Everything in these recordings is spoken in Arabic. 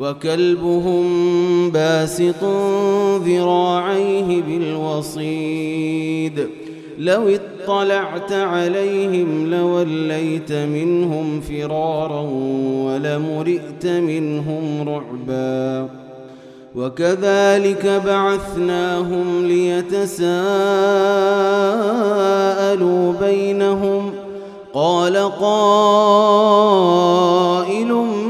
وكلبهم باسط ذراعيه بالوصيد لو اطلعت عليهم لوليت منهم فرارا ولمرئت منهم رعبا وكذلك بعثناهم ليتساءلوا بينهم قال قائل منهم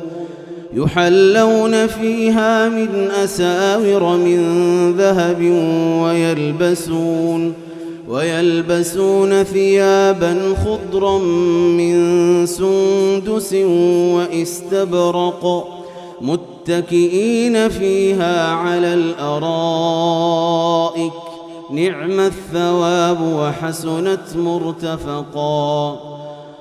يحلون فيها من أساور من ذهب ويلبسون ويلبسون ثيابا خضرا من سندس واستبرق متكئين فيها على الأرائك. نعم الثواب وحسنت مرتفقا.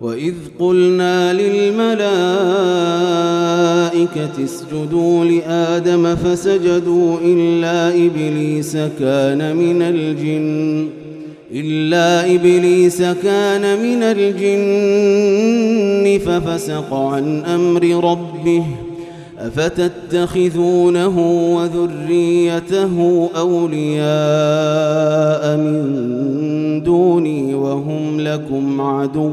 وإذ قلنا للملائكة اسجدوا لآدم فسجدوا إلا إبليس كان من الجن إلا إبليس كان من الجن ففسق عن أمر ربه أفتتخذونه وذريته أولياء من دوني وهم لكم عدو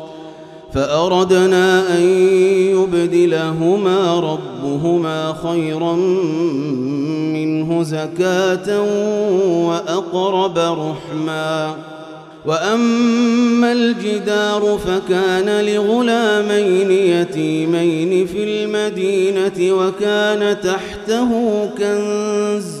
فأردنا أن يبدلهما ربهما خيرا منه زكاة وأقرب رحما. وأما الجدار فكان لغلامين يتيمين في المدينة وكان تحته كنز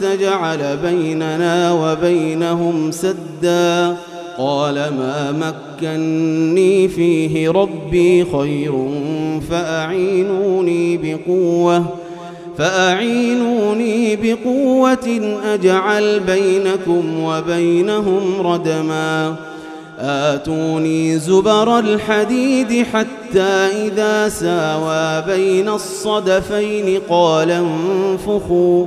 تجعل بيننا وبينهم سدا قال ما مكني فيه ربي خير فأعينوني بقوة فأعينوني بقوة أجعل بينكم وبينهم ردما آتوني زبر الحديد حتى إذا ساوى بين الصدفين قال انفخوا